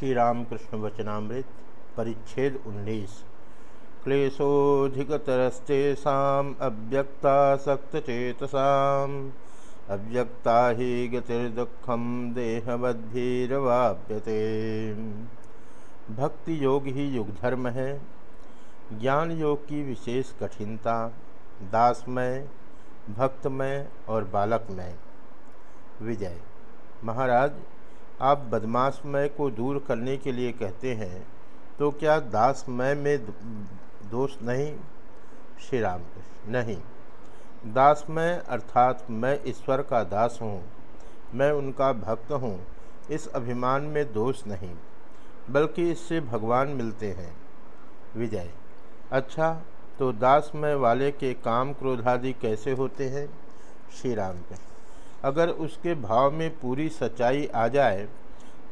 श्री रामकृष्ण वचनामृत परिच्छेद उन्नीस। 19 क्लेशोधिकतरस्तेषा अव्यक्तासक्तचेतसा अव्यक्ता ही गतिर्दुखम देहवद्भिरवाप्यते। भक्ति योग ही युग धर्म है ज्ञान योग की विशेष कठिनता, दासमय, भक्तमय और बालकमय। विजय। महाराज आप बदमाशमय को दूर करने के लिए कहते हैं तो क्या दासमय में दोष नहीं? श्री राम नहीं। दासमय अर्थात मैं ईश्वर का दास हूँ, मैं उनका भक्त हूँ, इस अभिमान में दोष नहीं, बल्कि इससे भगवान मिलते हैं। विजय अच्छा तो दासमय वाले के काम क्रोधादि कैसे होते हैं? श्री राम पे अगर उसके भाव में पूरी सच्चाई आ जाए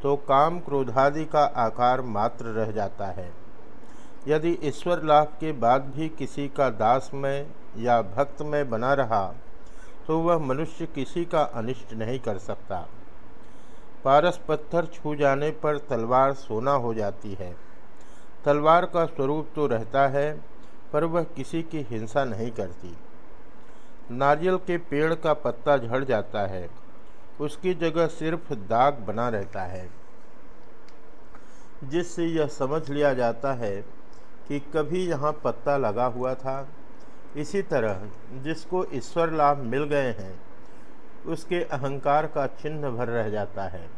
तो काम क्रोधादि का आकार मात्र रह जाता है। यदि ईश्वर लाभ के बाद भी किसी का दासमय या भक्तमय बना रहा तो वह मनुष्य किसी का अनिष्ट नहीं कर सकता। पारस पत्थर छू जाने पर तलवार सोना हो जाती है। तलवार का स्वरूप तो रहता है, पर वह किसी की हिंसा नहीं करती। नारियल के पेड़ का पत्ता झड़ जाता है। उसकी जगह सिर्फ़ दाग बना रहता है। जिससे यह समझ लिया जाता है कि कभी यहाँ पत्ता लगा हुआ था। इसी तरह जिसको ईश्वर लाभ मिल गए हैं, उसके अहंकार का चिन्ह भर रह जाता है।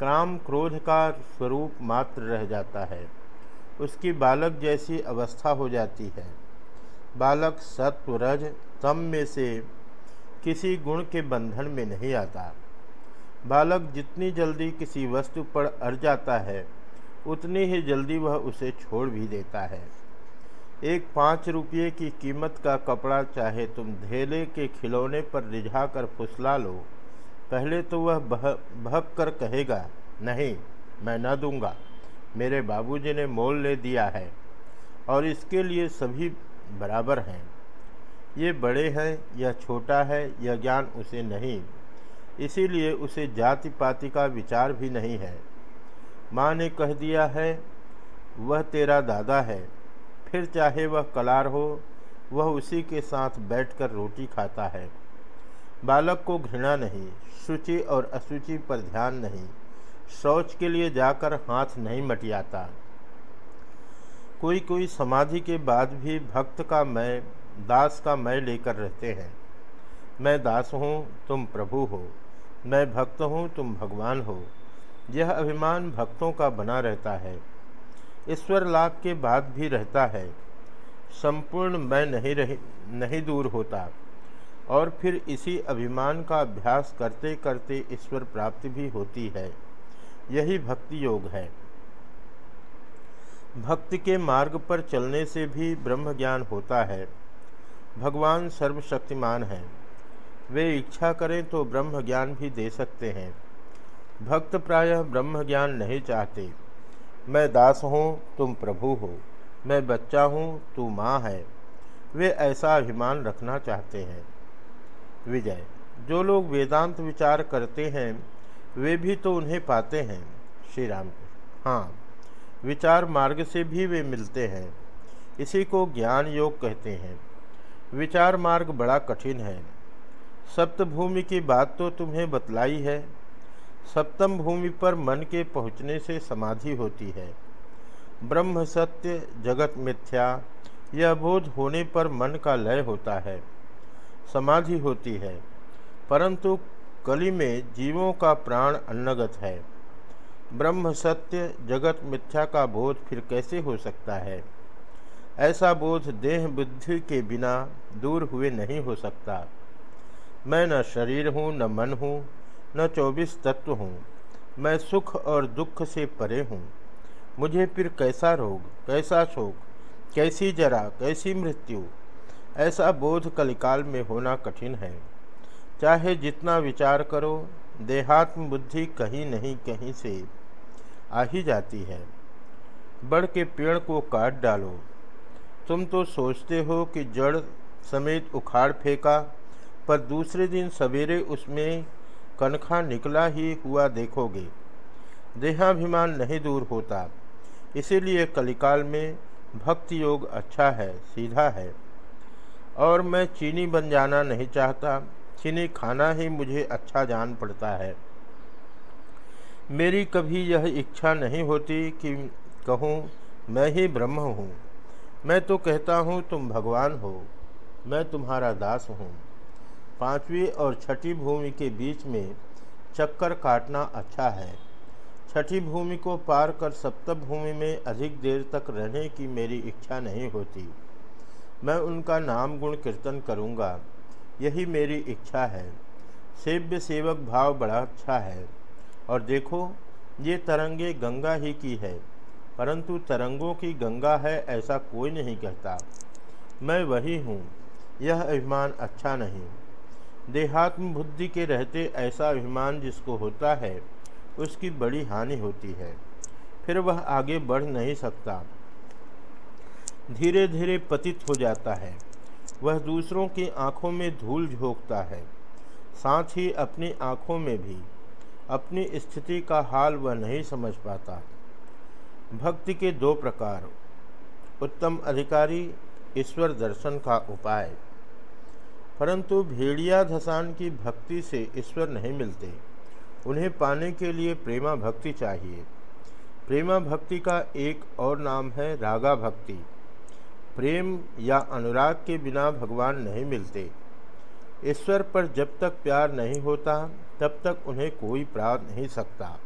काम क्रोध का स्वरूप मात्र रह जाता है। उसकी बालक जैसी अवस्था हो जाती है। बालक सत्व रज तम में से किसी गुण के बंधन में नहीं आता। बालक जितनी जल्दी किसी वस्तु पर अड़ जाता है, उतनी ही जल्दी वह उसे छोड़ भी देता है। एक पाँच रुपये की कीमत का कपड़ा चाहे तुम धेले के खिलौने पर रिझा कर फुसला लो, पहले तो वह बह भग कर कहेगा, नहीं, मैं न दूँगा। मेरे बाबूजी ने मोल ले दिया है और इसके लिए सभी बराबर हैं। ये बड़े हैं यह छोटा है यह ज्ञान उसे नहीं। इसीलिए उसे जाति पाति का विचार भी नहीं है। माँ ने कह दिया है, वह तेरा दादा है। फिर चाहे वह कलार हो, वह उसी के साथ बैठकर रोटी खाता है। बालक को घृणा नहीं, शुचि और असुचि पर ध्यान नहीं, शौच के लिए जाकर हाथ नहीं मटियाता। कोई कोई समाधि के बाद भी भक्त का मैं दास का मैं लेकर रहते हैं। मैं दास हूँ, तुम प्रभु हो। मैं भक्त हूँ, तुम भगवान हो। यह अभिमान भक्तों का बना रहता है। ईश्वर लाभ के बाद भी रहता है। संपूर्ण मैं नहीं रही, नहीं दूर होता। और फिर इसी अभिमान का अभ्यास करते करते ईश्वर प्राप्ति भी होती है। यही भक्ति योग है। भक्ति के मार्ग पर चलने से भी ब्रह्म ज्ञान होता है। भगवान सर्वशक्तिमान हैं। वे इच्छा करें तो ब्रह्म ज्ञान भी दे सकते हैं। भक्त प्रायः ब्रह्म ज्ञान नहीं चाहते। मैं दास हूँ, तुम प्रभु हो। मैं बच्चा हूँ, तू माँ है। वे ऐसा अभिमान रखना चाहते हैं। विजय, जो लोग वेदांत विचार करते हैं, वे भी तो उन्हें पाते हैं। श्री राम हाँ विचार मार्ग से भी वे मिलते हैं। इसी को ज्ञान योग कहते हैं। विचार मार्ग बड़ा कठिन है। सप्तभूमि की बात तो तुम्हें बतलाई है। सप्तम भूमि पर मन के पहुँचने से समाधि होती है। ब्रह्म सत्य, जगत मिथ्या, यह बोध होने पर मन का लय होता है। समाधि होती है। परंतु कली में जीवों का प्राण अन्नगत है। ब्रह्म सत्य, जगत मिथ्या का बोध फिर कैसे हो सकता है? ऐसा बोध देह बुद्धि के बिना दूर हुए नहीं हो सकता। मैं न शरीर हूँ, न मन हूँ, न चौबीस तत्व हूँ। मैं सुख और दुख से परे हूँ। मुझे फिर कैसा रोग, कैसा शोक, कैसी जरा, कैसी मृत्यु? ऐसा बोध कलिकाल में होना कठिन है। चाहे जितना विचार करो, देहात्म बुद्धि कहीं नहीं कहीं से आ ही जाती है। बढ़ के पेड़ को काट डालो। तुम तो सोचते हो कि जड़ समेत उखाड़ फेंका, पर दूसरे दिन सवेरे उसमें कनखा निकला ही हुआ देखोगे। देहाभिमान नहीं दूर होता। इसीलिए कलिकाल में भक्ति योग अच्छा है, सीधा है। और मैं चीनी बन जाना नहीं चाहता। चीनी खाना ही मुझे अच्छा जान पड़ता है। मेरी कभी यह इच्छा नहीं होती कि कहूँ, मैं ही ब्रह्म हूँ। मैं तो कहता हूँ, तुम भगवान हो। मैं तुम्हारा दास हूँ। पांचवी और छठी भूमि के बीच में चक्कर काटना अच्छा है। छठी भूमि को पार कर सप्तम भूमि में अधिक देर तक रहने की मेरी इच्छा नहीं होती। मैं उनका नाम गुण कीर्तन करूँगा। यही मेरी इच्छा है। सेव्य सेवक भाव बड़ा अच्छा है। और देखो, ये तरंगे गंगा ही की है। परंतु तरंगों की गंगा है ऐसा कोई नहीं कहता। मैं वही हूँ, यह अभिमान अच्छा नहीं। देहात्म बुद्धि के रहते ऐसा अभिमान जिसको होता है, उसकी बड़ी हानि होती है, फिर वह आगे बढ़ नहीं सकता। धीरे धीरे पतित हो जाता है, वह दूसरों की आँखों में धूल झोंकता है, साथ ही अपनी आँखों में भी, अपनी स्थिति का हाल वह नहीं समझ पाता। भक्ति के दो प्रकार उत्तम अधिकारी, ईश्वर दर्शन का उपाय। परंतु भेड़िया धसान की भक्ति से ईश्वर नहीं मिलते। उन्हें पाने के लिए प्रेमा भक्ति चाहिए। प्रेमा भक्ति का एक और नाम है रागा भक्ति। प्रेम या अनुराग के बिना भगवान नहीं मिलते। ईश्वर पर जब तक प्यार नहीं होता, तब तक उन्हें कोई प्राप्त नहीं सकता।